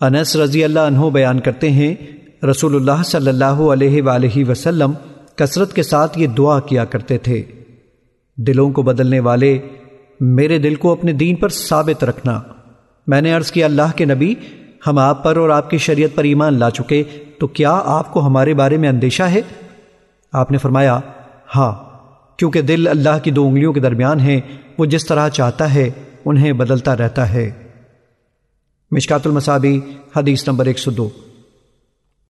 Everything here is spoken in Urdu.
انس رضی اللہ عنہ بیان کرتے ہیں، رسول اللہ صلی اللہ علیہ وآلہ وسلم کثرت کے ساتھ یہ دعا کیا کرتے تھے۔ دلوں کو بدلنے والے، میرے دل کو اپنے دین پر ثابت رکھنا۔ میں نے عرض کیا، اللہ کے نبی، ہم آپ پر اور آپ کی شریعت پر ایمان لا چکے، تو کیا آپ کو ہمارے بارے میں اندیشہ ہے؟ آپ نے فرمایا ہاں کیونکہ دل اللہ کی دو انگلیوں کے درمیان ہیں، وہ جس طرح چاہتا ہے، انہیں بدلتا رہتا ہے۔ مشکات المصابی حدیث نمبر ایک سو دو۔